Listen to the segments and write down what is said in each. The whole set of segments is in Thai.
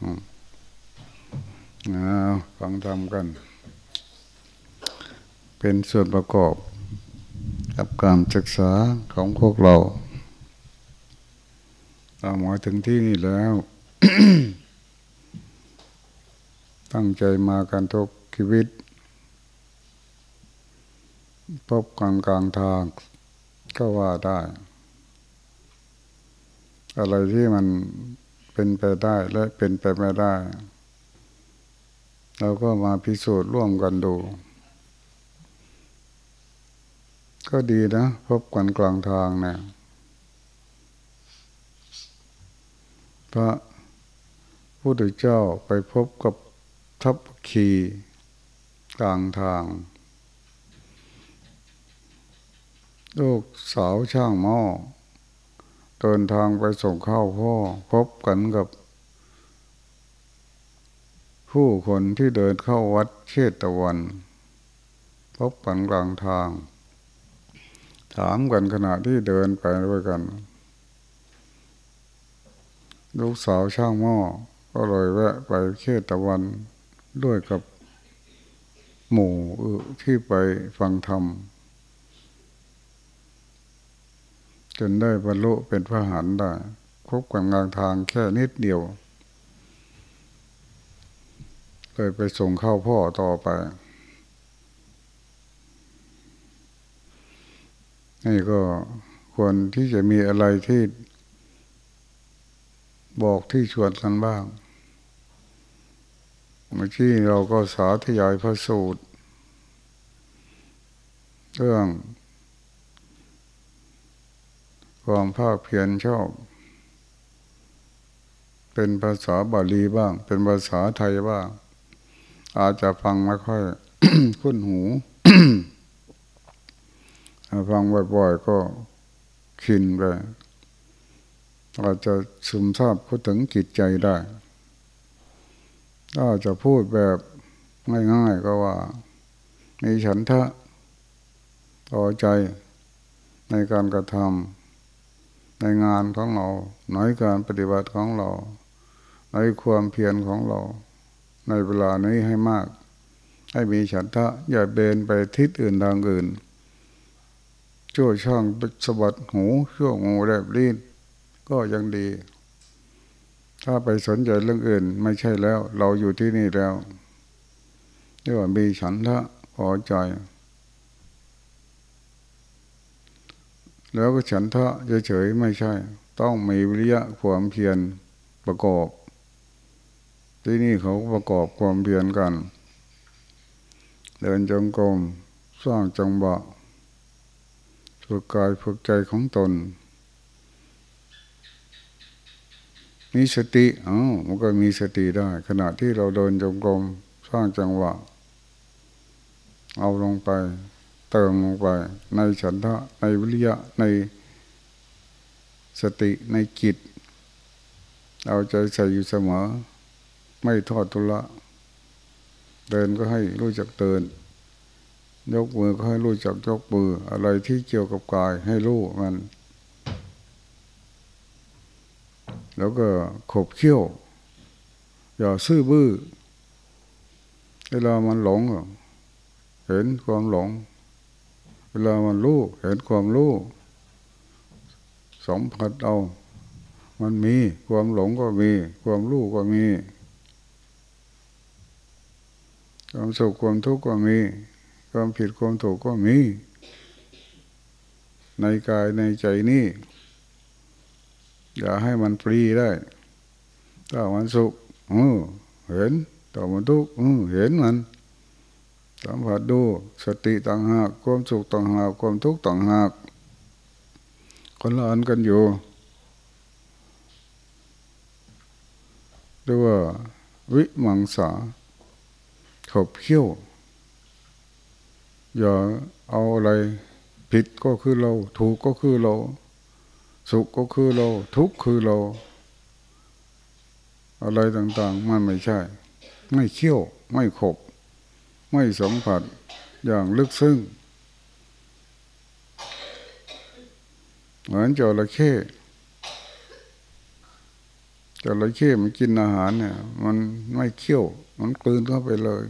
อืมเอาฟังทำกัน เป็นส่วนประกอบกับการศึกษาของพวกเราเรามาถึงที่นี่แล้ว ตั้งใจมากันทุกชีวิต พบกันกลางทางก็ว่าได้ อะไรที่มัน เป็นไปได้และเป็นไปไม่ได้ เราก็มาพิสูจน์ร่วมกันดู ก็ดีนะ พบกันกลางทางเนะพระพุทธเจ้าไปพบกับทัพขีกลางทาง ลูกสาวช่างหม้อ เดินทางไปส่งข้าวพ่อพบกันกับ ผู้คนที่เดินเข้าวัดเชตวัน พบกันกลางทาง ถามกันขณะที่เดินไปด้วยกัน ลูกสาวช่างหม้อก็เลยแวะไปเชตวันด้วยกับหมู่ที่ไปฟังธรรม จนได้บรรลุเป็นพระหันได้คบกันกลางทางแค่นิดเดียวเลยไปส่งเข้าพ่อต่อไป นี่ก็ควรที่จะมีอะไรที่บอกที่ชวนกันบ้าง เมื่อกี้เราก็สาธยายพระสูตร เรื่อง ความภาคเพียรชอบ เป็นภาษาบาลีบ้าง เป็นภาษาไทยบ้าง อาจจะฟังไม่ค่อยคุ้นหูฟังบ่อยๆก็ขินไปอาจจะซึมซาบพูดถึงจิตใจได้ถ้าจะพูดแบบง่ายๆก็ว่า มีฉันทะพอใจในการกระทำ ในงานของเราในการปฏิบัติของเรา ในความเพียรของเรา ในเวลานี้ให้มาก ให้มีฉันทะอย่าเบนไปทิศอื่นทางอื่น ช่วช่องสะบัดหูช่วงูแลบลิ้นก็ยังดี ถ้าไปสนใจเรื่องอื่น ไม่ใช่แล้ว เราอยู่ที่นี่แล้วเรียกว่ามีฉันทะพอใจ แล้วก็ฉันทะเฉยๆไม่ใช่ ต้องมีวิริยะความเพียรประกอบ ที่นี่เขาประกอบความเพียรกัน เดินจงกรมสร้างจังหวะฝึกกายฝึกใจของตน มีสติอ๋อมันก็มีสติได้ ขณะที่เราเดินจงกรมสร้างจังหวะ เอาลงไป เติมลงไป ในฉันทะในวิริยะในสติในจิต เอาใจใส่อยู่เสมอ ไม่ทอดทุละเดินก็ให้รู้จักเดิน ยกมือก็ให้รู้จักยกมือ อะไรที่เกี่ยวกับกายให้รู้มัน แล้วก็ขบเขี้ยว อย่าซื่อบื้อเวลามันหลง เห็นความหลง เวลามันรู้เห็นความรู้สมผัสเอา มันมีความหลงก็มี ความรู้ก็มี ความสุขความทุกข์ก็มี ความผิดความถูกก็มี ในกายในใจนี่อย่าให้มันฟรีได้ ถ้ามันสุขเห็นต่อมันทุกข์เห็นมัน สัมผัสดูสติต่างหากความสุขต่างหากความทุกข์ต่างหากคนละอันกันอยู่เรียกว่า วิมังสาขบเขี้ยว อย่าเอาอะไร ผิดก็คือเรา ถูกก็คือเรา สุขก็คือเรา ทุกข์คือเรา อะไรต่าง ๆ มันไม่ใช่ ไม่เขี้ยว ไม่ขบ ไม่สัมผัสอย่างลึกซึ้งเหมือนจระเข้จระเข้มันกินอาหารเนี่ย มันไม่เคี้ยว มันกลืนเข้าไปเลย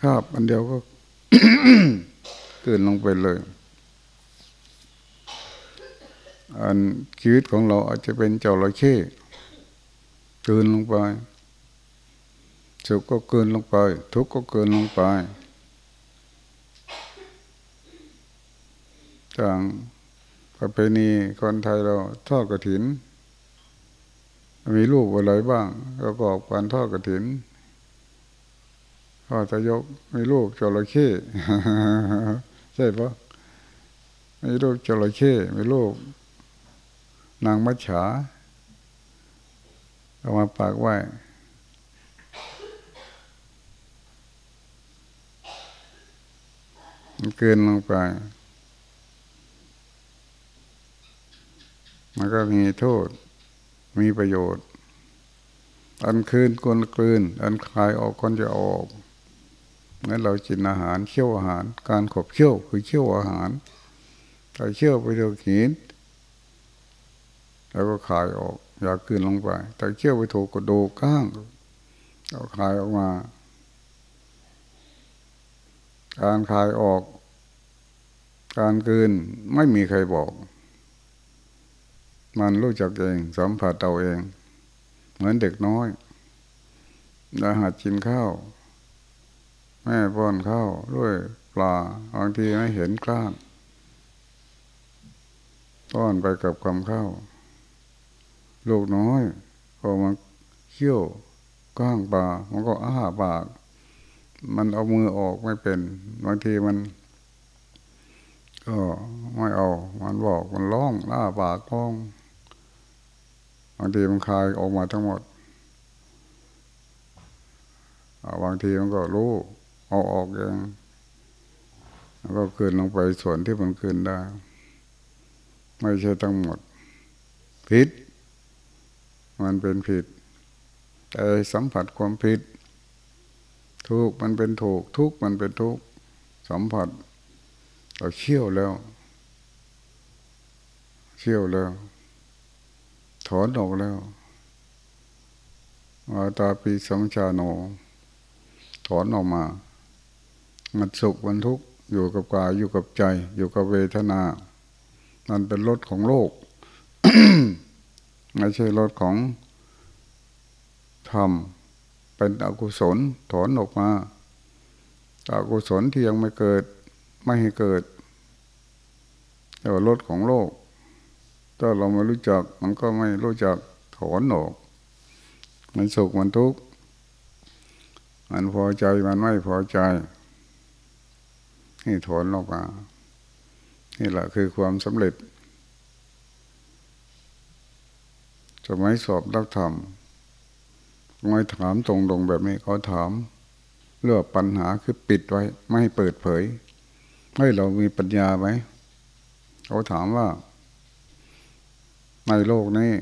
คาบอันเดียวก็กลืนลงไปเลย อันชีวิตของเราอาจจะเป็นจระเข้กลืนลงไป สุขก็เกินลงไป ทุกข์ก็เกินลงไปจางประเพณีคนไทยเราทอดกระถิน มีรูปอะไรบ้างประกอบการทอดกระถินพ่อจะยกมีรูปจระเข้ใช่ปะมีรูปจระเข้มีรูปนางมัจฉาเอามาปากไว้ มันเกินลงไป มันก็มีโทษ มีประโยชน์ อันคืนคนคืน อันคลายออกคนจะออกงั้นเรากินอาหารเคี่ยวอาหาร การขบเคี่ยวคือเคี่ยวอาหารถ้าเคี่ยวไปถูกหินแล้วก็คลายออก อยากคืนลงไปถ้าเคี่ยวไปถูกกระดูกก้างเอาคลายออกมา การคายออก การกืนไม่มีใครบอก มันรู้จักเองสัมผัสเอาเอง เหมือนเด็กน้อยเราหัดกินข้าว แม่ป้อนข้าวด้วยปลาบางทีไม่เห็นกล้างป้อนไปกับคำข้าวลูกน้อยพอมาเคี่ยวก้างปลามันก็อ้าปาก มันเอามือออกไม่เป็น บางทีมัน ก็ไม่เอา มันบอกมันร้องหน้าปากร้องบางทีมันคายออกมาทั้งหมดบางทีมันก็รู้เอาออกเองแล้วก็คืนลงไปส่วนที่มันคืนได้ ไม่ใช่ทั้งหมด ผิด มันเป็นผิดแต่สัมผัสความผิด ทุกมันเป็นถูกทุกมันเป็นทุกสัมผัสเราเชี่ยวแล้วเชี่ยวแล้ว ถอนออกแล้วอาตาปีสังชาโน ถอนออกมา มันสุขมันทุกข์อยู่กับกายอยู่กับใจ อยู่กับเวทนา มันเป็นรถของโลกไม่ใช่รถของธรรม เป็นอกุศลถอนออกมาอกุศลที่ยังไม่เกิดไม่ให้เกิดแต่ว่ารถของโลก ถ้าเราไม่รู้จักมันก็ไม่รู้จักถอนออกมันสุขมันทุกข์มันพอใจมันไม่พอใจให้ถอนออกมานี่แหละคือความสำเร็จสมัยสอบรักธรรม ไม่ถามตรงๆแบบนี้เขาถามเรื่องปัญหาคือปิดไว้ ไม่ให้เปิดเผยให้เรามีปัญญาไหมเขาถามว่า ในโลกนี้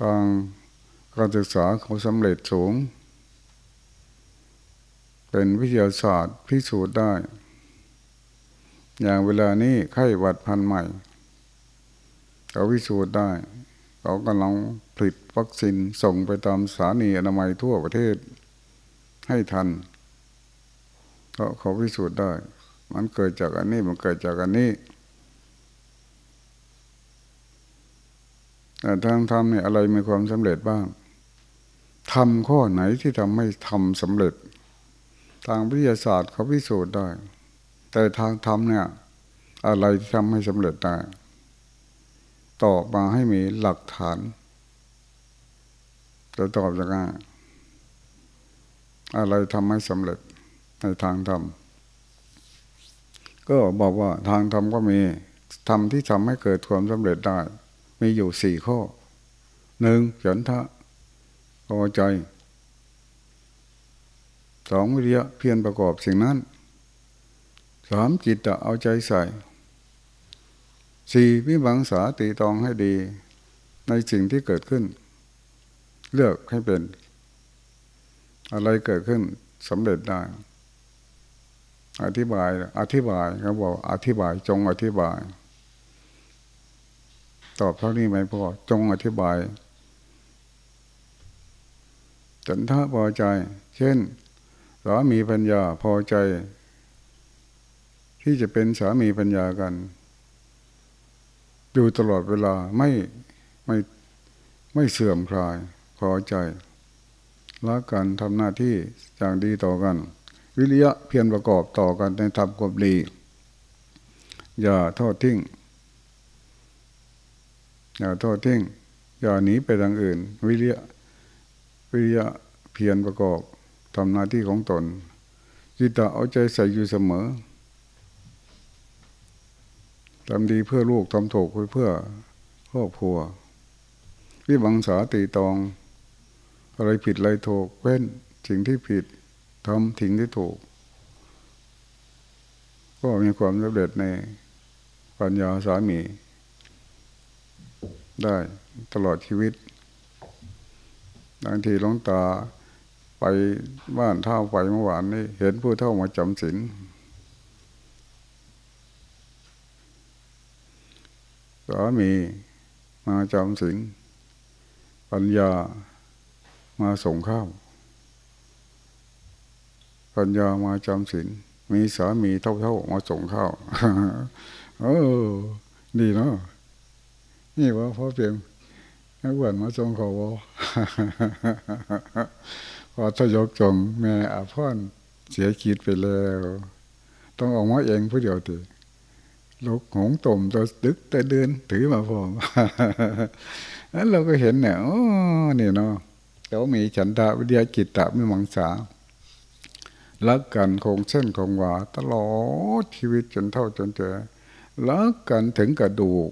ทางการศึกษาเขาสำเร็จสูง เป็นวิทยาศาสตร์พิสูจน์ได้ อย่างเวลานี้ไข้หวัดพันใหม่ เขาพิสูจน์ได้ เขากำลัง ผลิตวัคซีนส่งไปตามสถานีอนามัยทั่วประเทศให้ทันเพราะเขาพิสูจน์ได้ มันเกิดจากอันนี้มันเกิดจากอันนี้ แต่ทางธรรมเนี่ยอะไรมีความสำเร็จบ้างทำข้อไหนที่ทำให้ทำสำเร็จ ทางวิทยาศาสตร์เขาพิสูจน์ได้ แต่ทางธรรมเนี่ย อะไรที่ทำให้สำเร็จได้ตอบมาให้มีหลักฐาน จะตอบยังไงอะไรทำให้สำเร็จในทางธรรมก็บอกว่าทางธรรมก็มีธรรมที่ทำให้เกิดความสำเร็จได้ มีอยู่สี่ข้อหนึ่งฉันทะพอใจสองวิริยะเพียรประกอบสิ่งนั้นสามจิตเอาใจใส่สี่วิบังสาตีตองให้ดี ในสิ่งที่เกิดขึ้น เลือกให้เป็น อะไรเกิดขึ้นสำเร็จได้ อธิบาย อธิบายเขาบอก อธิบายจงอธิบาย ตอบเท่านี้ไหมพ่อจงอธิบายฉันทะพอใจ เช่นสามีปัญญาพอใจ ที่จะเป็นสามีปัญญากัน อยู่ตลอดเวลาไม่ไม่ไม่เสื่อมคลาย พอใจรักกันทำหน้าที่อย่างดีต่อกัน วิริยะเพียรประกอบต่อกันในธรรมกบดี อย่าทอดทิ้งอย่าทอดทิ้งอย่าหนีไปทางอื่น วิริยะวิริยะเพียรประกอบทำหน้าที่ของตนจิตตเอาใจใส่อยู่เสมอทำดีเพื่อลูกทำถูกเพื่อครอบครัววิบังสาตีตอง อะไรผิดอะไรถูกเว้นสิ่งที่ผิดทำสิ่งที่ถูก ก็มีความสำเร็จในปัญญาสามี ได้ตลอดชีวิตบางทีหลวงตาไปบ้านเท่าไปเมื่อวานนี้ เห็นผู้เท่ามาจำศีลสามีมาจำศีลปัญญา มาส่งข้าวปัญญามาจำศีลมีสามีเท่าๆมาส่งข้าวเออ ดีเนาะนี่ว่าพ่อเพียงนักบวชมาส่งเขาวพอทยกจงแม่อาพ่อนเสียคิดไปแล้ว ต้องออกมาเองผู้เดียวตีลูกหงตุ่มตัวดึกตัวเดินถือมาพอมนั้นเราก็เห็นเนี่ยโอ้นี่เนาะ เขามีฉันทะวิทยาจิตตะไม่มังสารักกันคงเส้นคงวาตลอดชีวิตจนเท่าจนเจอรักกันถึงกระดูก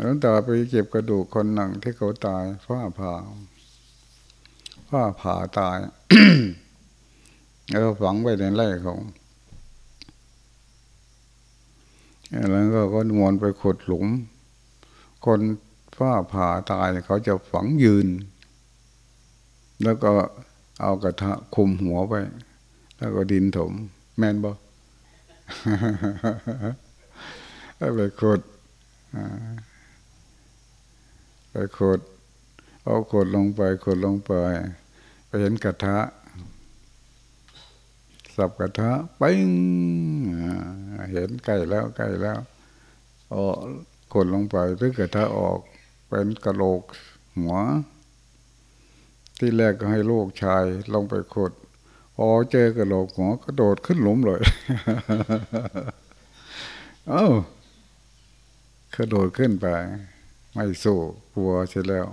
หลวงตาไปเก็บกระดูกคนหนึ่งที่เขาตายฟ้าผ่าฟ้าผ่าตายแล้วฝังไว้ในไร่ของแล้วก็ก็มวนไปขุดหลุม คน ฟ้าผ่าตายเขาจะฝังยืน แล้วก็เอากระทะคุมหัวไป แล้วก็ดินถม แม่นบ่ไปขุดไปขุดเอาขุดลงไปขุดลงไป ไปเห็นกระทะ สับกระทะปิ้งเห็นใกล้แล้วใกล้แล้วเอขุดลงไปเพื่อกระทะออก เป็นกระโหลกหัว ที่แรกก็ให้ลูกชายลงไปขุดพอเจอกระโหลกหัวก็โดดขึ้นหลุมเลย เอ้ากระโดดขึ้นไป ไม่สู้กลัวเสียแล้ว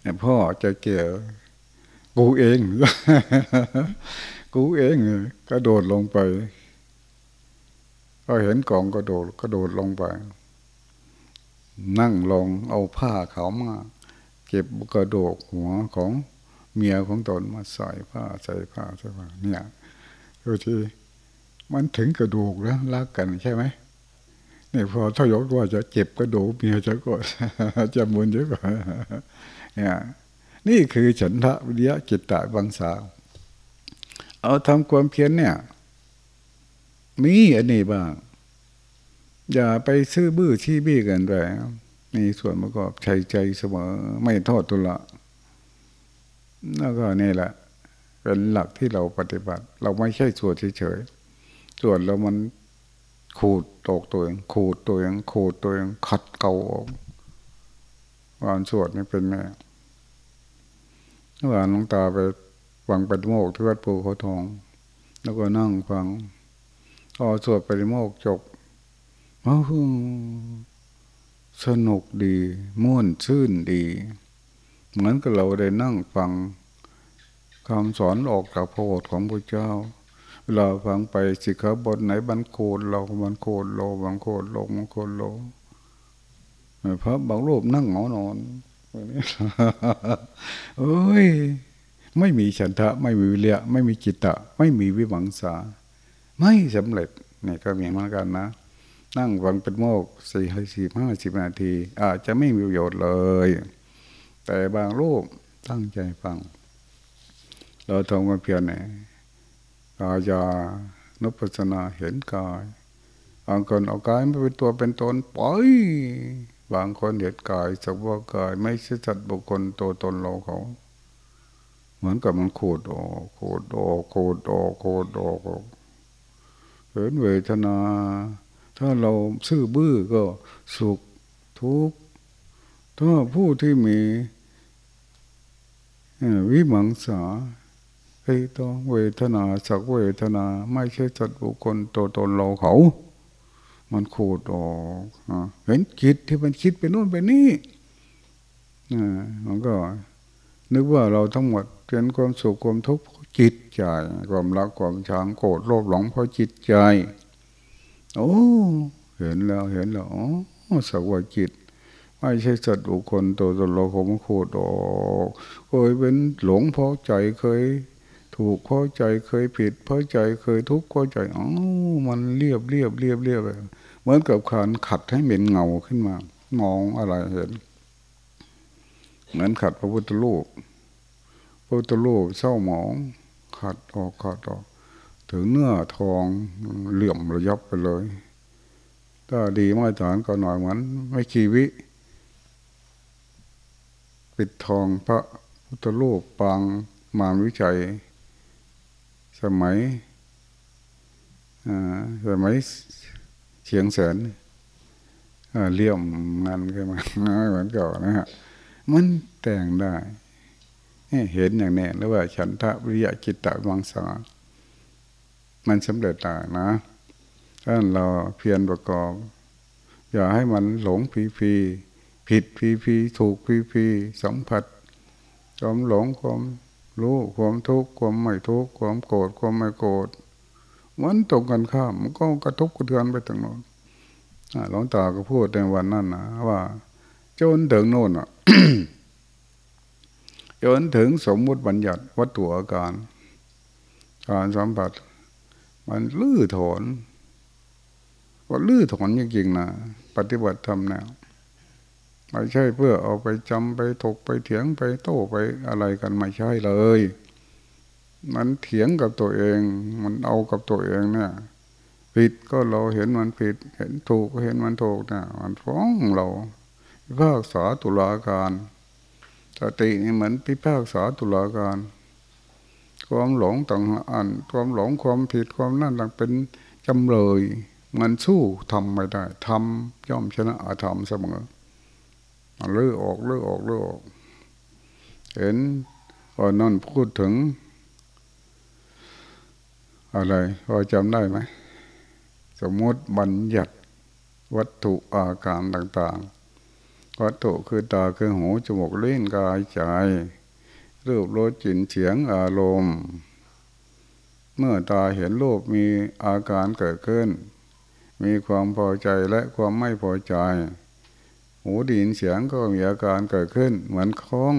เนี่ยพ่อจะเกี่ยวกูเอง กูเองกระโดดลงไป ก็เห็นกองกระโดดกระโดดลงไป นั่งลงเอาผ้าเขามาเก็บกระโดกหัวของเมียของตนมาใส่ผ้าใส่ผ้าใส่ผ้าเนี่ยดูที่มันถึงกระดูกแล้วรักกันใช่ไหมเนี่ยพอถ้ายกว่าจะเจ็บกระดูกเมียจะก็จะมุนเยอะกว่าเนี่ยนี่คือฉันทะวิริยะจิตตะบังสา เอาทำความเพียรเนี่ย มีอันนี้บ้าง อย่าไปซื้อบื้อชี้บี้กันไปมีส่วนประกอบใจใจเสมอ ไม่ทอดทุละแล้วก็นี่แหละ เป็นหลักที่เราปฏิบัติ เราไม่ใช่ส่วนเฉยๆส่วนเรามันขูดตกตัวเองขูดตัวเองขูดตัวเองขัดเกาออกวานสวดนี่เป็นไงเมื่อวานหลวงตาไปฟังปฏิโมกที่วัดปูเขาทอง แล้วก็นั่งฟังพอสวดปฏิโมกจบ อ้สนุกดี ม่วนชื่นดี เหมือนกับเราได้นั่งฟังคำสอนออกจากพระโอษฐ์ของพระเจ้า เราฟังไปสิขาบทไหนบันโคนเราบันโคนโลบันโคนโลบันโคนโลพระบางรูปนั่งเหงานอนเอ้ย ไม่มีฉันทะ ไม่มีวิเลียไม่มีจิตตะ ไม่มีวิวังสา ไม่สำเร็จนี่ก็มีเหมือนกันนะ นั่งฟังเป็นโมกสี่สิบห้าสิบนาที อาจจะไม่มีประโยชน์เลย แต่บางรูปตั้งใจฟัง เราทำกันเพียงไหนกายานุปัสนาเห็นกายบางคนเอากายไม่เป็นตัวเป็นตนปล่อยบางคนเห็นกายสักว่ากายไม่ใช่จัดบุคคลตัวตนเราเขา เหมือนกับมันขูดออกขูดออกขูดออกขูดออกเห็นเวทนา ถ้าเราซื่อบื้อก็สุขทุกข์ถ้าผู้ที่มีวิมังสาไอ้ต้องเวทนาสักเวทนา ไม่ใช่จัดบุคคลตัวตนเราเขา มันขูดออกเห็นจิตที่มันคิดไปโน่นไปนี่มันก็ นึกว่าเราทั้งหมดเป็นความสุขความทุกข์จิตใจ ความรักความชังโกรธโลภหลงเพราะจิตใจ โอ้ เห็นแล้วเห็นแล้วอ๋อสักว่าจิตไม่ใช่สัตว์บุคคลตัวตนเราคงโคดออก เคยเป็นหลงเพราะใจเคย ถูกเพราะใจเคยผิด เพราะใจเคยทุกข์เพราะใจอ๋อมันเรียบเรียบเรียบเรียบเหมือนกับขันขัดให้เหม็นเงาขึ้นมา มองอะไรเห็น เหมือนขัดพระพุทธรูปพระพุทธรูปเศร้าหมอง ขัดออกขัดออก ถึงเนื้อทองเหลื่อมระยับไปเลย ถ้าดีมาตรฐานก็หน่อยเหมือนไม่ชีวิ ปิดทองพระพุทธรูปปางมารวิจัย สมัยสมัยเชียงแสนเลี่ยมงานขึ้นมาเหมือนเก่านะฮะมันแต่งได้ เห็นอย่างแนี้แล้วว่า ฉันทะวิริยะจิตตะวังสา มันสำเร็จได้นะถ้าเราเพียรประกอบ อย่าให้มันหลงผีผีผิดพีพีถูกพีพีสัมผัสความหลงความรู้ความทุกข์ความไม่ทุกข์ความโกรธความไม่โกรธมันตรงกันข้ามมันก็กระทบกระเทือนไปถึงโน้นหลวงตาก็พูดในวันนั้นนะว่า จนถึงโน่นอะจนถึงสมมุติบัญญัติวัตถุอาการ การสัมผัส มันลื้อถอนว่าลื้อถอนจริงๆนะปฏิบัติธรรมแนวไม่ใช่เพื่อเอาไปจำไปถกไปเถียงไปโต้ไปอะไรกันไม่ใช่เลย มันเถียงกับตัวเอง มันเอากับตัวเองเนี่ยผิดก็เราเห็นมันผิด เห็นถูกก็เห็นมันถูกเนี่ยมันฟ้องเราพิพากษาตุลาการสตินี่เหมือนพิพากษาตุลาการ ความหลงต่างอันความหลงความผิดความนั่นต่างเป็นจำเลย มันสู้ทำไม่ได้ทำย่อมชนะอาธรรมเสมอเลือออกเลือออกเลือออก เห็นตอนนั้นพูดถึง อะไรพอจำได้ไหมสมมติบัญญัติวัตถุอาการต่างๆ วัตถุคือตาคือหูจมูกลิ้นกายใจ รูปรสกลิ่นเสียงอารมณ์ เมื่อตาเห็นรูปมีอาการเกิดขึ้น มีความพอใจและความไม่พอใจ หูดีนเสียงก็มีอาการเกิดขึ้น เหมือนคล้อง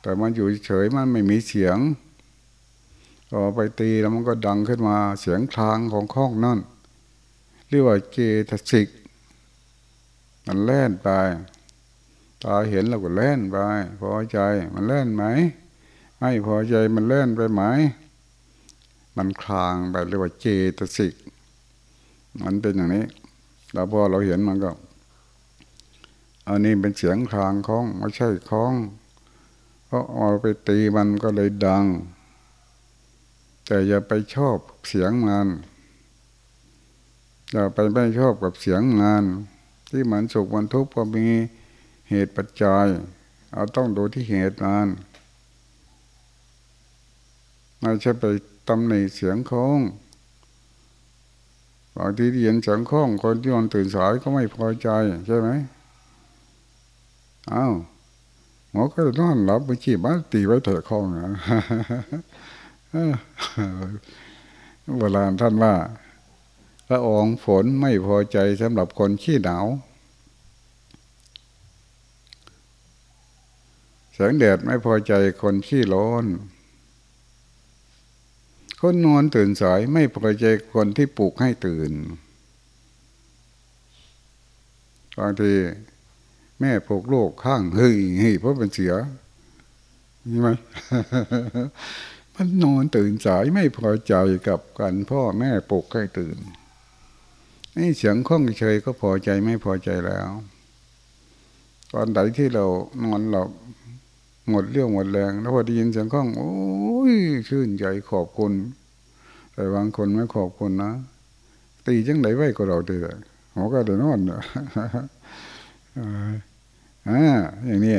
แต่มันอยู่เฉยมันไม่มีเสียงพอไปตีแล้วมันก็ดังขึ้นมาเสียงคลางของคล้องนั่นเรียกว่าเจตสิก มันแล่นไป ตาเห็นเราก็แล่นไปพอใจมันแล่นไหมไม่พอใจมันแล่นไปไหม มันคลางไปเรียกว่าเจตสิก มันเป็นอย่างนี้ แล้วพอเราเห็นมันก็ อันนี้เป็นเสียงคลางคล้องไม่ใช่คล้อง เพราะเอาไปตีมันก็เลยดัง แต่อย่าไปชอบเสียงมันอย่าไปไม่ชอบกับเสียงงาน ที่มันสุขมันทุกข์ก็มี เหตุปัจจัยเอาต้องดูที่เหตุงานไม่ใช่ไปตำหนิเสียงคล้องบางทีเรียนเสียงคล้องคนที่นอนตื่นสายก็ไม่พอใจใช่ไหมอ้าวหมอก็นอนหลับไปขีบ้านตีไว้เถอะข้องนะโบราณท่านว่าพระองค์ฝนไม่พอใจสำหรับคนขี้หนาว แสงแดดไม่พอใจคนขี้ร้อนคนนอนตื่นสายไม่พอใจคนที่ปลุกให้ตื่นบางทีแม่ปลูกโลกข้างเฮ้ยเฮ้ยเพราะเป็นเสียนี่ไหมมันนอนตื่นสายไม่พอใจกับกันพ่อแม่ปลุกให้ตื่นนี่เสียงข้องเฉยก็พอใจไม่พอใจแล้ว ตอนไหนที่เรานอนหลับ หมดเรื่องหมดแรง แล้วพอได้ยินเสียงข้อง โอ้ยชื่นใจขอบคุณ แต่บางคนไม่ขอบคุณนะตีจังไหนไว้ก็เราเดือดหัวก็เดือดนอนอ่าอย่างนี้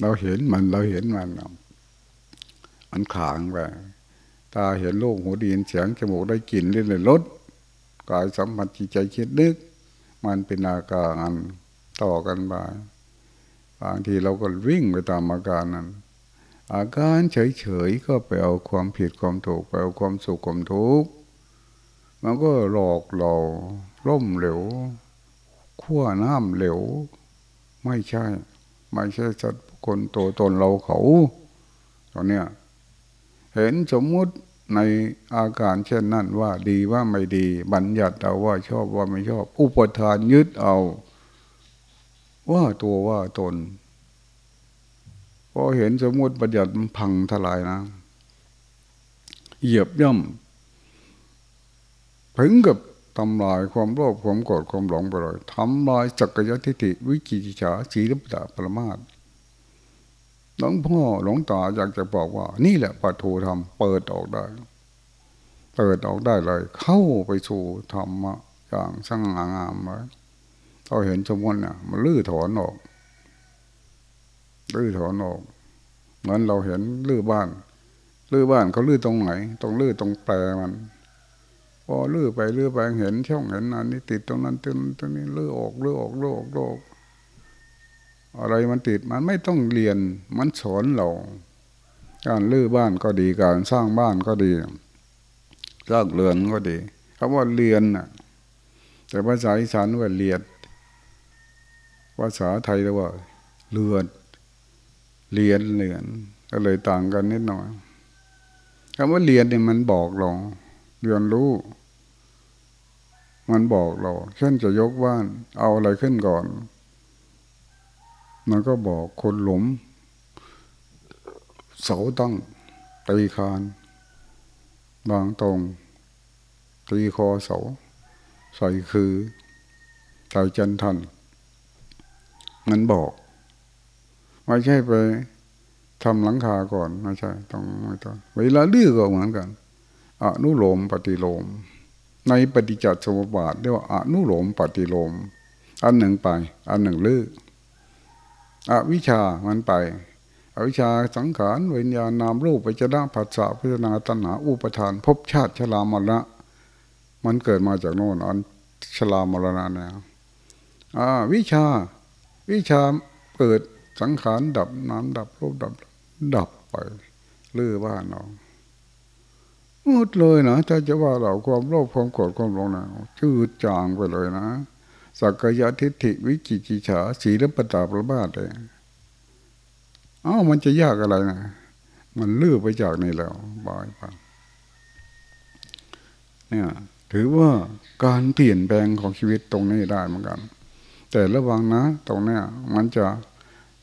เราเห็นมันเราเห็นมันมันขางไปตาเห็นโลกหูดีนเสียงจมูกได้กลิ่นเรื่อยๆลดกายสัมผัสจิตใจคิดนึก มันเป็นอาการต่อกันไป บางทีเราก็วิ่งไปตามอาการนั้น อาการเฉยๆก็ไปเอาความผิดความถูกไปเอาความสุขความทุกข์มันก็หลอกเราล่มเหลวขั้วน้ำเหลว ไม่ใช่ ไม่ใช่สัตว์คนตัวตนเราเขาตอนเนี้ยเห็นสมมุติในอาการเช่นนั้นว่าดีว่าไม่ดี บัญญัติเอาว่าชอบว่าไม่ชอบ อุปทานยึดเอา ว่าตัวว่าตนพอเห็นสมมติบัญญัติมันพังทลายนะ เหยียบย่ำถึงกับทำลายความโลภความโกรธความหลงไปเลยทำลายจักรยทิฏฐิวิจิจิฉาสีริปตะปรมาตหลวงพ่อหลวงตาอยากจะบอกว่า นี่แหละปัทูธรรมเปิดออกได้ เปิดออกได้เลย เข้าไปสู่ธรรมะอย่างสง่างามไว้ ราเห็นสมมติเนี่ยมันลื้อถอนออกลื้อถอนออกเหมือนเราเห็นลื้อบ้านลื้อบ้านเขาลื้อตรงไหน ตรงลื้อตรงแปรมัน พอลื้อไปลื้อไปเห็นช่องเห็นอันนี้ติดตรงนั้นตรงตรงนี้ลื้อออกลื้อออกลื้อออกลื้อออกอะไรมันติดมันไม่ต้องเรียนมันสอนเรา การลื้อบ้านก็ดีการสร้างบ้านก็ดีสร้างเรือนก็ดีคำว่าเรียนน่ะ แต่ภาษาอีสานว่าเรียน ภาษาไทยเรียกว่าเรือนเรียนเรียนก็เลยต่างกันนิดหน่อยคำว่าเรียนเนี่ยมันบอกเราเรียนรู้ มันบอกเราเช่นจะยกบ้าน เอาอะไรขึ้นก่อน มันก็บอกคนหลุม เสาตั้งตีคานบางตรงตีคอเสา ใส่คือใส่จันทัน มันบอกไม่ใช่ไปทำหลังคาก่อนไม่ใช่ ต้องไม่ต้องเวลาเลือกก็เหมือนกันอนุโลมปฏิโลม ในปฏิจจสมุปบาทเรียกว่าอนุโลมปฏิโลม อันหนึ่งไป อันหนึ่งลือกอวิชามันไปอวิชาสังขารวิญญาณนามรูปไปจะได้ผัสสะพิจารณาตัณหาอุปทานภพชาติชรามรณะมันเกิดมาจากโน่นอันชรามรณะเนี่ยวิชา วิชาเกิดสังขารดับน้ำดับรูปดับ ดับไปลื้อบ้านเราหมดเลยนะถ้าจะว่าเราความโลภความโกรธความหลงนะจืดจางไปเลยนะ สักยะทิฏฐิวิจิจิฉาสีรปตาประบาทเลยอ้ามันจะยากอะไรนะมันลื้อไปจากนี่แล้วบายไปเนี่ย ถือว่าการเปลี่ยนแปลงของชีวิตตรงนี้ได้เหมือนกัน แต่ระวังนะ ตรงเนี้ยมันจะ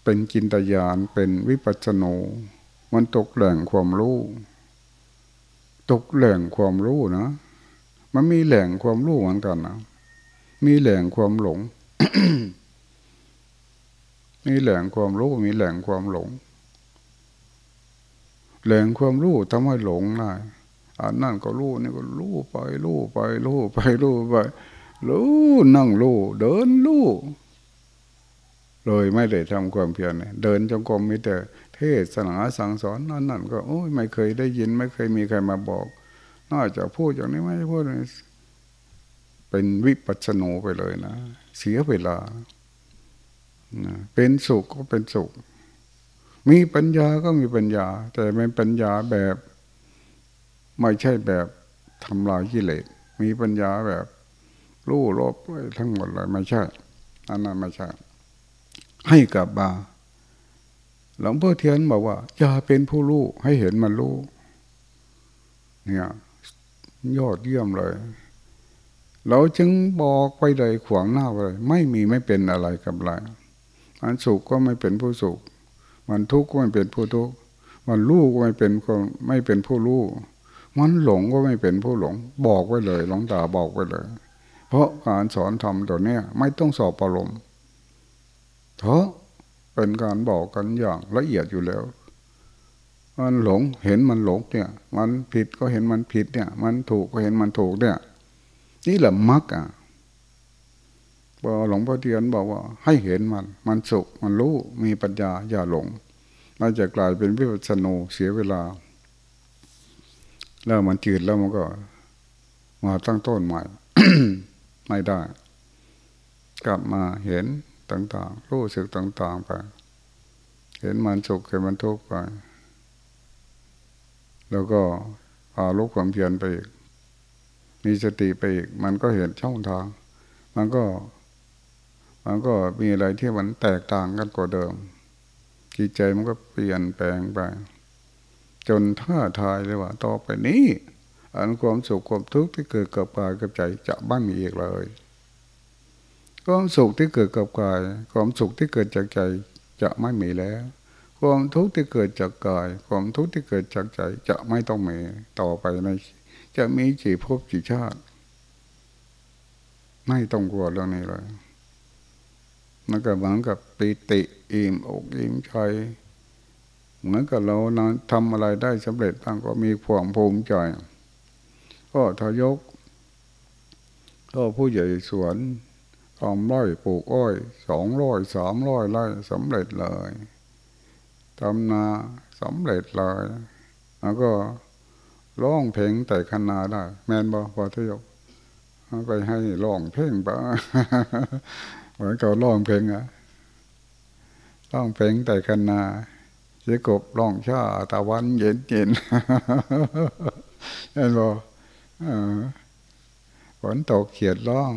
เป็นจินตยานเป็นวิปัสสนูมันตกแหล่งความรู้ ตกแหล่งความรู้นะ มันมีแหล่งความรู้เหมือนกันนะมีแหล่งความหลง มีแหล่งความรู้มีแหล่งความหลง แหล่งความรู้ทำให้หลงได้อันนั่นก็รู้นี่ก็รู้ไปรู้ไปรู้ไปรู้ไป รู้นั่งรู้เดินรู้เลยไม่ได้ทำความเพียรเดินจงกรมมีแต่เทศนาสั่งสอนนั่นนั่นก็โอ้ยไม่เคยได้ยิน ไม่เคยมีใครมาบอกน่าจะพูดอย่างนี้ไม่พูดเป็นวิปัสสนูไปเลยนะ เสียเวลาเป็นสุขก็เป็นสุข มีปัญญาก็มีปัญญา แต่เป็นปัญญาแบบ ไม่ใช่แบบทำลายกิเลสมีปัญญาแบบ รู้ลบทั้งหมดเลยไม่ใช่อันนั้นไม่ใช่ ให้กับบาหลวงพ่อเทียนบอกว่าอย่าเป็นผู้รู้ให้เห็นมันรู้เนี่ยยอดเยี่ยมเลย เราจึงบอกไปเลยขวางหน้าไปเลยไม่มีไม่เป็นอะไรกับอะไรมันสุขก็ไม่เป็นผู้สุข มันทุกข์ก็ไม่เป็นผู้ทุกข์มันรู้ก็ไม่เป็นคนไม่เป็นผู้รู้มันหลงก็ไม่เป็นผู้หลง บอกไว้เลยหลวงตาบอกไว้เลย เพราะการสอนธรรมตัวเนี้ยไม่ต้องสอบอารมณ์เพราะเป็นการบอกกันอย่างละเอียดอยู่แล้ว มันหลงเห็นมันหลงเนี่ย มันผิดก็เห็นมันผิดเนี่ย มันถูกก็เห็นมันถูกเนี่ย นี่แหละมรรคอะพอหลวงพ่อเทียนบอกว่า ให้เห็นมัน มันสุข มันรู้ มีปัญญาอย่าหลงเราจะกลายเป็นวิปัสสนูเสียเวลา แล้วมันจืดแล้วมันก็ มาตั้งต้นใหม่ ไม่ได้ กลับมาเห็นต่างๆ รู้สึกต่างๆไป เห็นมันสุขเห็นมันทุกข์ไป แล้วก็พาลุกความเพียรไปอีก มีสติไปอีก มันก็เห็นช่องทาง มันก็ มันก็มีอะไรที่มันแตกต่างกันกว่าเดิม จิตใจมันก็เปลี่ยนแปลงไป จนท่าทายเลยว่า ต่อไปนี้ อันความสุขความทุกข์ที่เกิดกับกายกับใจจะไม่มีอีกเลย ความสุขที่เกิดกับกาย ความสุขที่เกิดจากใจจะไม่มีแล้ว ความทุกข์ที่เกิดจากกาย ความทุกข์ที่เกิดจากใจจะไม่ต้องมีต่อไปในจะมีจีพบจีชาติ ไม่ต้องกลัวเรื่องนี้เลยมันก็เหมือนกับปิติอิ่มอกอิ่มใจเหมือนกับเรานอนทำอะไรได้สำเร็จบ้างก็มีความภูมิใจ ก็ทยกก็ผู้ใหญ่สวนทำไร่ปลูกอ้อยสองร้อยสามร้อยไร่สำเร็จเลยทำนาสำเร็จเลยแล้วก็ร้องเพลงแต่คนาได้ แมนบอพอทยกไปให้ร้องเพลงปะเหมือนกับร้องเพลงอะร้องเพลงแต่คนาเจกบร้องชาตะวันเย็นเย็นเห็นบอ ฝนตกเขียดร้อง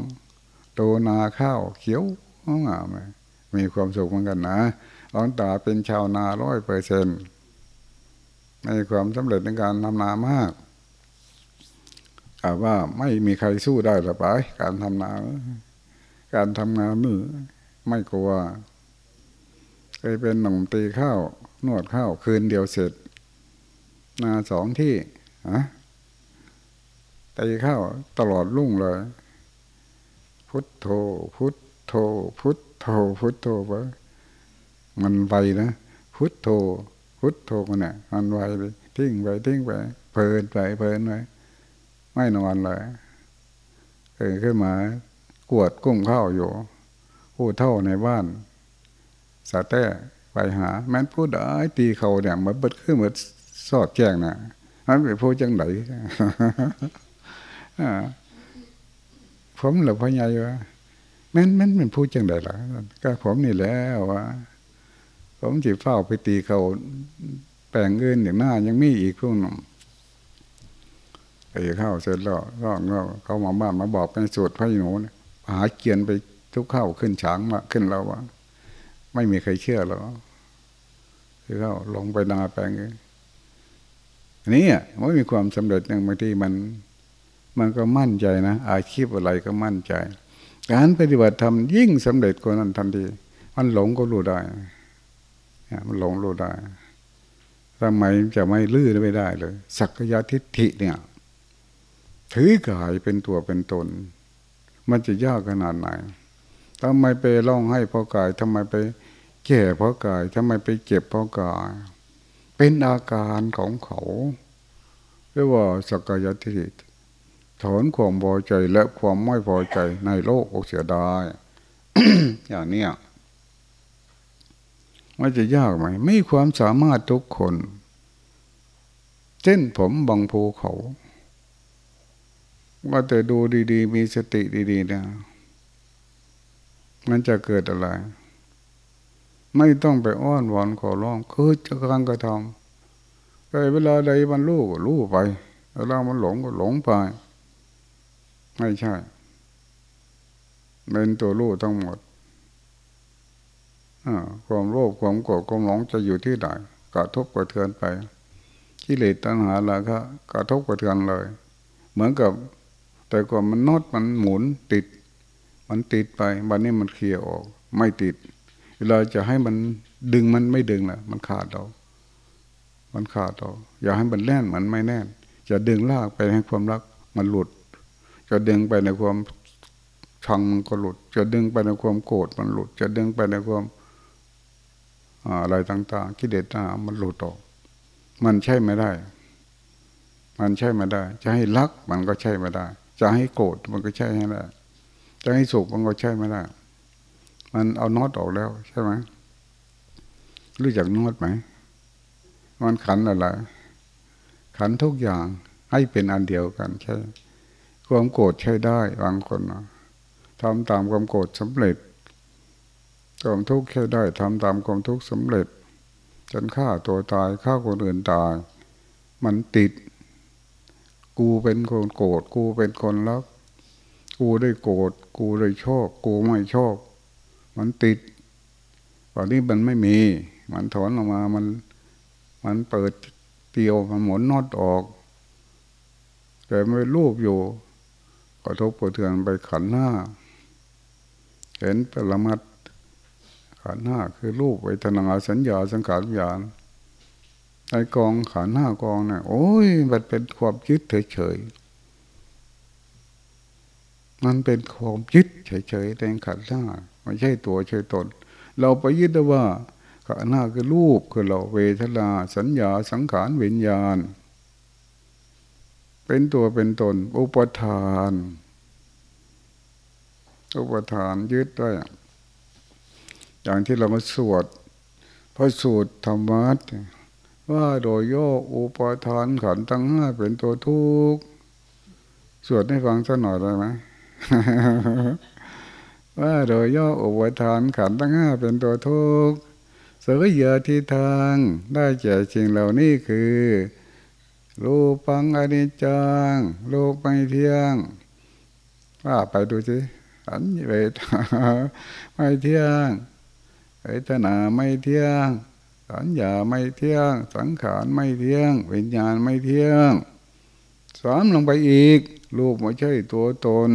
ตูนาข้าวเขียวงามมีความสุขเหมือนกันนะลวงตาเป็นชาวนาร้อยเปอร์เซ็นต์มีความสำเร็จในการทำนามากแต่ว่าไม่มีใครสู้ได้หรอกไปการทำนา การทำงานมือไม่กลัวเคยเป็นหนุ่มตีข้าวนวดข้าวคืนเดียวเสร็จ นาสองที่อะ ตีข้าวตลอดรุ่งเลย พุทโธ พุทโธ พุทโธ พุทโธไปมันไวนะ พุทโธ พุทโธมันเนี่ยมันไวไปทิ้งไปทิ้งไปเพลินไปเพลินไปไม่นอนเลยเกิดขึ้นมากวดกุ้งข้าวอยู่ ผู้เท่าในบ้านสาแต้ไปหา แม้นพูดได้ตีเขาเนี่ยมือนเบิดขึ้นเหมือนสอดแจ้งนะมันไปพูดจังไหน ผมหรือพ่อใหญ่วะแม่นแม่นเป็นผู้จังไดล่ะก็ผมนี่แล้ววะผมจีเฝ้าไปตีเขาแปลงเงินอย่างหน้า ยังมีอีกพวกนึงไปเข้าเสร็จแล้วก็เขามาบ้านมาบอกเป็นสูตรพระหนูหาเกียนไปทุกเข้าขึ้นฉางมาขึ้นเราวะไม่มีใครเชื่อหรอกคือเขาลงไปนาแปลงนี้อะไม่มีความสำเร็จอย่างบางทีมัน มันก็มั่นใจนะ อาชีพอะไรก็มั่นใจ การปฏิบัติธรรมยิ่งสำเร็จกว่านั้นทันทีมันหลงก็รู้ได้มันหลงรู้ได้ทำไมจะไม่ลื้อไม่ได้เลย สักยะทิฏฐิเนี่ย ถือกายเป็นตัวเป็นตน มันจะยากขนาดไหนทำไมไปร้องให้เพราะกายทำไมไปแก่เพราะกายทำไมไปเจ็บเพราะกาย เป็นอาการของเขาเรียกว่าสักยะทิฏฐิ ถอนความพอใจและความไม่พอใจในโลกอกเสียดายอย่างนี้มันจะยากไหมไม่ความสามารถทุกคน เช่นผมบังภูเขา ว่าแต่ดูดี ๆ มีสติดีๆนะมันจะเกิดอะไร ไม่ต้องไปอ้อนวอนขอร้องคือจะกังกระทำแต่เวลาใดมันรู้ก็รู้ไปเวลามันหลงก็หลงไป ไม่ใช่ เป็นตัวรู้ทั้งหมดความโลภความโกรธความหลงจะอยู่ที่ไหนกระทบกระเทือนไปกิเลสตัณหาละก็กระทบกระเทือนเลย เหมือนกับ แต่ก่อนมันนอดมันหมุนติด มันติดไปวันนี้มันเคลียร์ออก ไม่ติดเวลาจะให้มันดึงมันไม่ดึงละมันขาดเรามันขาดเราอย่าให้มันแน่นมันไม่แน่นจะดึงลากไปให้ความรักมันหลุด จะดึงไปในความชังมันก็หลุด จะดึงไปในความโกรธมันหลุด จะดึงไปในความอะไรต่างๆกิเลสนามันหลุดออก มันใช่ไม่ได้ มันใช่ไม่ได้ จะให้รักมันก็ใช่ไม่ได้ จะให้โกรธมันก็ใช่ไม่ได้ จะให้สุขมันก็ใช่ไม่ได้ มันเอาน็อตออกแล้วใช่ไหมรู้จักน็อตไหม มันขันอะไร ขันทุกอย่างให้เป็นอันเดียวกันใช่ ความโกรธใช้ได้บางคนทำตามความโกรธสำเร็จความทุกข์ใช้ได้ทำตามความทุกข์สำเร็จ จนฆ่าตัวตายฆ่าคนอื่นตาย มันติด กูเป็นคนโกรธกูเป็นคนรักกูได้โกรธกูได้ชอบกูไม่ชอบ มันติดตอนนี้มันไม่มี มันถอนออกมามัน มันเปิดเตียวมันหมุนนอตออก แต่ไม่รูปอยู่ กระทบกระเทือนไปขันหน้า เห็นปรมัดขันห้าคือรูปเวทนาสัญญาสังขารวิญญาณในกองขันห้ากองเนี่ยโอ้ยมันเป็นความยึดเฉยๆมันเป็นความยึดเฉยๆในขันห้าไม่ใช่ตัวใช่ตน เราไปยึดว่าขันห้าคือรูปคือเราเวทนาสัญญาสังขารวิญญาณ เป็นตัวเป็นตน อุปทาน อุปทานยึดได้ อย่างที่เรามาสวดพระสูตรธรรมะว่าโดยย่ออุปทานขันตั้งห้าเป็นตัวทุกข์สวดให้ฟังสักหน่อยได้ไหมว่าโดยย่ออุปทานขันตั้งห้าเป็นตัวทุกข์เสือเยอที่ทางได้แก่จริงเหล่านี้คือ รูปังอนิจจังโลกไม่เที่ยงว่าไปดูสิอันเวทไม่เที่ยงเวทนาไม่เที่ยง สัญญาไม่เที่ยง สังขารไม่เที่ยง วิญญาณไม่เที่ยงสามลงไปอีก รูปไม่ใช่ตัวตน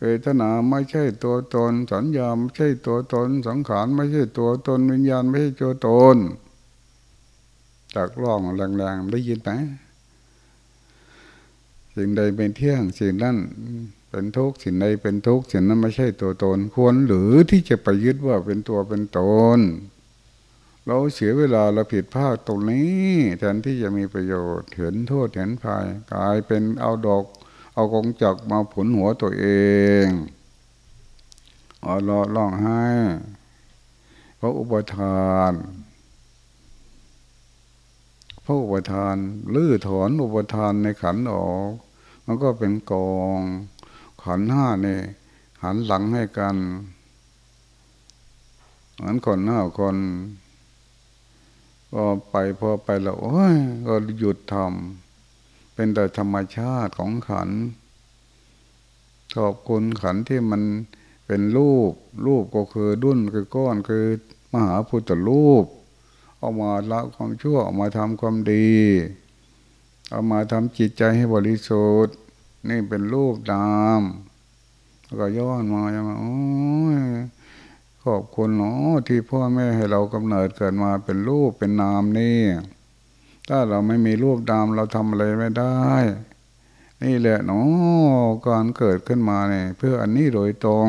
เวทนาไม่ใช่ตัวตน สัญญาไม่ใช่ตัวตน สังขารไม่ใช่ตัวตน วิญญาณไม่ใช่ตัวตนจากร้องแรงๆได้ยินไหม สิ่งใดเป็นเที่ยงสิ่งนั้นเป็นทุกข์สิ่งใดเป็นทุกข์สิ่งนั้นไม่ใช่ตัวตน ควรหรือที่จะไปยึดว่าเป็นตัวเป็นตน เราเสียเวลาเราผิดพลาดตรงนี้ แทนที่จะมีประโยชน์เห็นโทษเห็นภัยกลายเป็นเอาดอกเอากองจักมาผลหัวตัวเองอ๋อรอร้องไห้เพราะอุปทาน ระอุปทานลื้อถอนอุปทานในขันออก มันก็เป็นกอง ขันห้าเนี่หันหลังให้กันเหมือนคนห้าคนก็ไปพอไปแล้วโอ้ยก็หยุดทำเป็นแต่ธรรมชาติของขันขอบคุณขันที่มันเป็นรูป รูปก็คือดุ้นคือก้อนคือมหาพุทธรูป เอามาละความชั่วเอามาทำความดี เอามาทำจิตใจให้บริสุทธิ์นี่เป็นรูปนามแล้วก็ย้อนมาจะมาโอ้ยขอบคุณเนาะที่พ่อแม่ให้เรากำเนิดเกิดมาเป็นรูปเป็นนามนี่ ถ้าเราไม่มีรูปนามเราทำอะไรไม่ได้ นี่แหละเนาะการเกิดขึ้นมาเนี่ยเพื่ออันนี้โดยตรง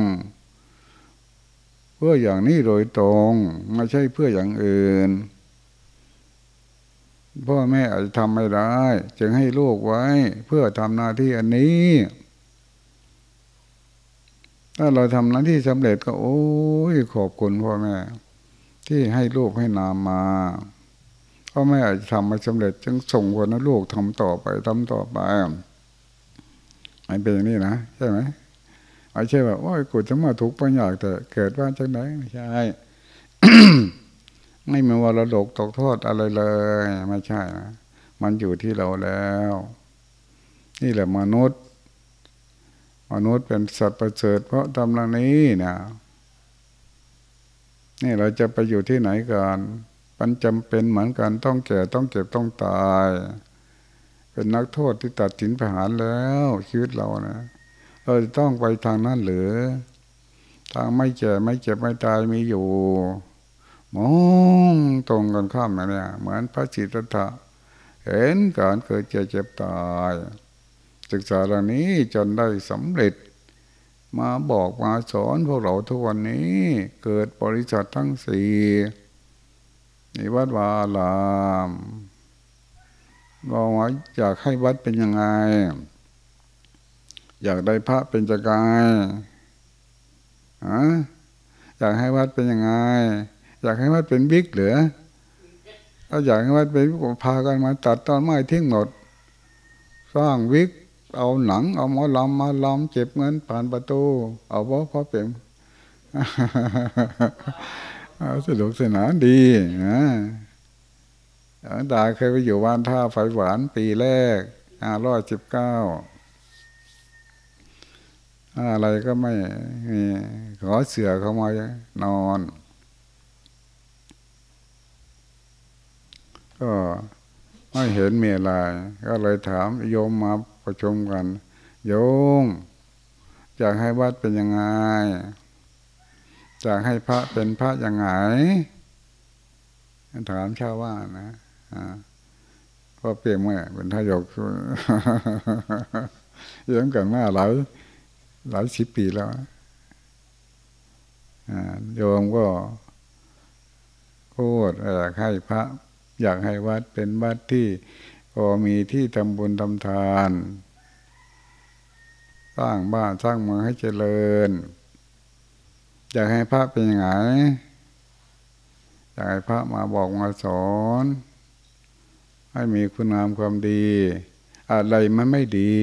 เพื่ออย่างนี้โดยตรง ไม่ใช่เพื่ออย่างอื่น พ่อแม่อาจจะทำไม่ได้ จึงให้ลูกไว้ เพื่อทำหน้าที่อันนี้ ถ้าเราทำหน้าที่สำเร็จก็โอ้ยขอบคุณพ่อแม่ ที่ให้ลูกให้นามมาพ่อแม่อาจจะทำมาสำเร็จ จึงส่งคนให้ลูกทำต่อไปทำต่อไปมันเป็นอย่างนี้นะใช่ไหมไม่ใช่แบบว่ากูจะมาทุกข์ปัญญาแต่เกิดว่าจังไหนไม่ใช่ ไม่มีวรดกตกทอดอะไรเลย ไม่ใช่นะมันอยู่ที่เราแล้ว นี่แหละมนุษย์ มนุษย์เป็นสัตว์ประเสริฐเพราะตำลังนี้นะนี่เราจะไปอยู่ที่ไหนกันมันจำเป็นเหมือนกันต้องแก่ต้องเจ็บต้องตาย เป็นนักโทษที่ตัดสินประหารแล้ว ชีวิตเรานะเราจะต้องไปทางนั้นหรือ ทางไม่แก่ไม่เจ็บไม่ตายมีอยู่ มองตรงกันข้ามนะเนี่ยเหมือนพระจิตตะเห็นการเกิดเจ็บเจ็บตาย ศึกษาเรื่องนี้จนได้สำเร็จ มาบอกมาสอนพวกเราทุกวันนี้เกิดบริษัททั้งสี่ในวัดวาลามบอกว่าอยากให้วัดเป็นยังไง อยากได้พระเป็นจักรายฮะอยากให้วัดเป็นยังไง อยากให้วัดเป็นบิ๊กเหลือถ้าอยากให้วัดเป็นพากันมาตัดต้นไม้ทิ้งหมด สร้างวิก เอาหนัง เอาหมอลำมาลำเจ็บเงินผ่านประตู เอาเพราะเพราะเป็นสนุกสนานดีนะตาเคยไปอยู่บ้านท่าไฟหวานปีแรกห้าร้อยสิบเก้าอะไรก็ไม่ขอเสือเขามานอน ก็ไม่เห็นมีอะไรก็เลยถามโยมมาประชุมกัน โยมอยากให้วัดเป็นยังไงอยากให้พระเป็นพระยังไงถามชาวว่านะพอเปลี่ยนเมื่อเป็นทายกยังกันมาหลายหลายสิบปีแล้วโยมก็พูดอยากให้พระ อยากให้วัดเป็นวัดที่พอมีที่ทำบุญทำทาน สร้างบ้านสร้างเมืองให้เจริญ อยากให้พระเป็นยังไงอยากให้พระมาบอกมาสอน ให้มีคุณงามความดี อะไรมันไม่ดี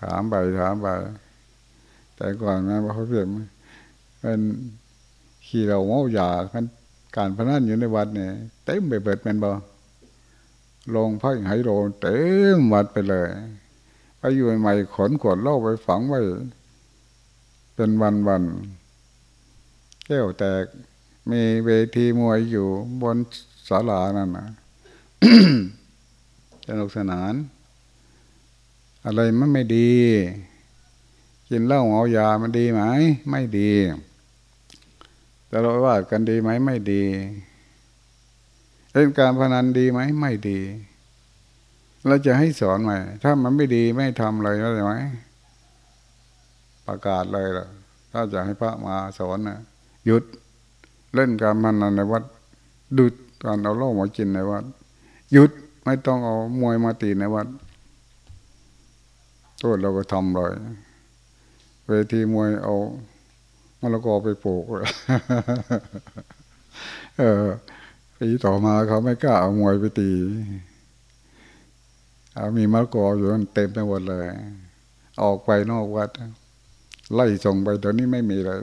ถามไปถามไปแต่ก่อนนะว่าเขาเปลี่ยนเป็น ขี่เราเมายากันการพนันอยู่ในวัดเนี่ยเต็มไปเปิดเป็นบ่ลงพักไหโรเต็มวัดไปเลยไปอยู่ใหม่ขนขวดเล่าไปฝังไว้ เป็นวันวันแก้วแตกมีเวทีมวยอยู่บนศาลานั่นนะสนุกสนาน อะไรมันไม่ดี กินเหล้าเมายามันดีไหม ไม่ดี แต่เราว่ากันดีไหมไม่ดี เล่นการพนันดีไหมไม่ดีเราจะให้สอนไหมถ้ามันไม่ดีไม่ทำเลยได้ไหมประกาศเลยล่ะ ถ้าจะให้พระมาสอนนะหยุดเล่นการพนันในวัดดุดการเอาเหล้ามากินในวัดหยุดไม่ต้องเอามวยมาตีในวัดตัวเราก็ทำเลยเวทีมวยเอา มะละกอไปปลูกเออปีต่อมาเขาไม่กล้าเอามวยไปตีเอามีมะละกออยู่นันเต็มไปหมดเลย ออกไปนอกวัด ไล่ส่งไปตอนนี้ไม่มีเลย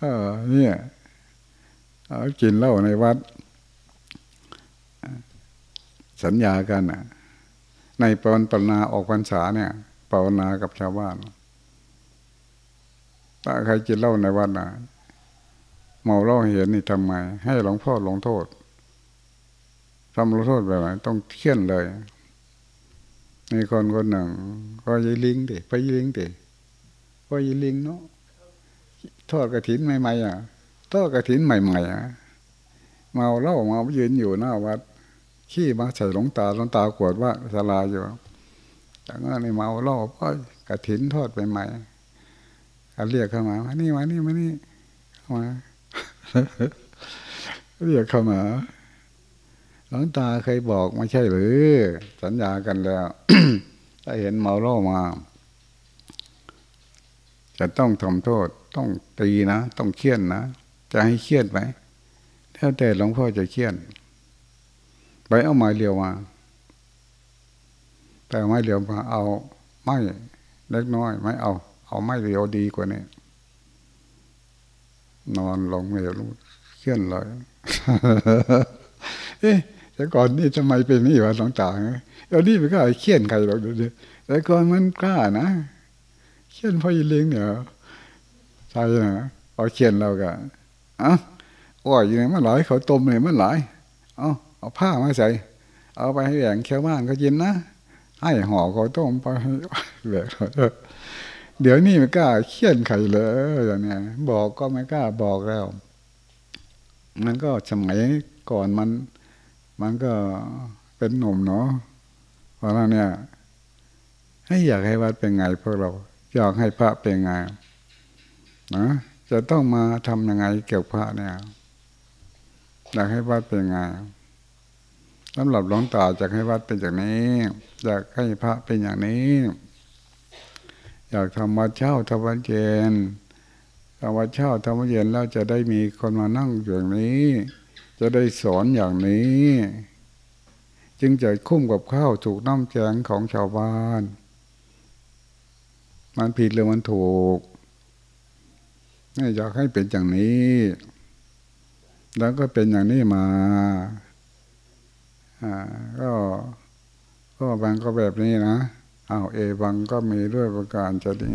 เออเนี่ยเอากินเหล้าในวัด สัญญากันอะในปอนปนาออกพรรษาเนี่ยภาวนากับชาวบ้าน ถ้าใครกินเหล้าในวัดนะเมาเหล้าเห็นนี่ทำไมให้หลวงพ่อลงโทษทำลงโทษแบบไหนต้องเที่ยนเลยมีคนคนหนึ่งก็ยีลิงดิไปยีลิงดิก็ยีลิงเนาะทอดกระถินใหม่ๆอะทอดกระถินใหม่ๆอะเมาเหล้ามายืนอยู่หน้าวัด ขี้มาใส่หลงตาหลงตากวดว่าสลาอยู่จากนั้นเมาเหล้าก็กระถินทอดไปใหม่ เรียกเข้ามามานี่มานี่มานี่เข้ามาเรียกเข้ามาหลวงตาเคยบอกไม่ใช่หรือ สัญญากันแล้วถ้าเห็นเมาเหล้ามา จะต้องทำโทษ ต้องตีนะต้องเคี่ยนนะจะให้เคี่ยนไหมถ้าแต่หลวงพ่อจะเคี่ยน ไปเอาไม้เรียวมาแต่ไม้เรียวมาเอา ไม้เล็กน้อย ไม่เอา เอาไม้เรียวดีกว่านี้นอนลงไม่รู้เคลื่อนเลยเอ๊ะแต่ก่อนนี่ทำไมเป็นนี่วะต่างๆเดี๋ยวนี้มันก็เคี่ยนใครหรอกเดี๋ยวแต่ก่อนมันกล้านะเคี่ยนพ่อยิเลี้ยงเนี่ยใช่นะพอเคี่ยนเราก็อะอ้อยอยู่ไหนมันหลายเขาต้มเนี่ยมันหลายเอาเอาผ้ามาใส่ เอาไปให้แหงเคี้ยวบ้านก็ยินนะให้ห่อเขาต้มไปแหวก เดี๋ยวนี้ไม่กล้าเคี่ยนไข่เลยอย่างนี้บอกก็ไม่กล้าบอกแล้ว มันก็สมัยก่อนมัน มันก็เป็นหนุ่มเนาะเพราะนั้นเนี่ยให้อยากให้วัดเป็นไงพวกเราอยากให้พระเป็นไงนะจะต้องมาทำยังไงเกี่ยวกับพระเนี่ยอยากให้วัดเป็นไงสำหรับหลวงตาอยากให้วัดเป็นอย่างนี้ อยากให้พระเป็นอย่างนี้ อยากทำวัดเช่าทำวัดเย็นทำวัดเช่าทำวัดเย็นแล้วจะได้มีคนมานั่งอย่างนี้ จะได้สอนอย่างนี้ จึงจะคุ้มกับข้าวถูกน้ำแกงของชาวบ้าน มันผิดหรือมันถูกอยากให้เป็นอย่างนี้ แล้วก็เป็นอย่างนี้มาอ่าก็ก็บางก็แบบนี้นะ อ้าวเอวังก็มีด้วยประการจะดี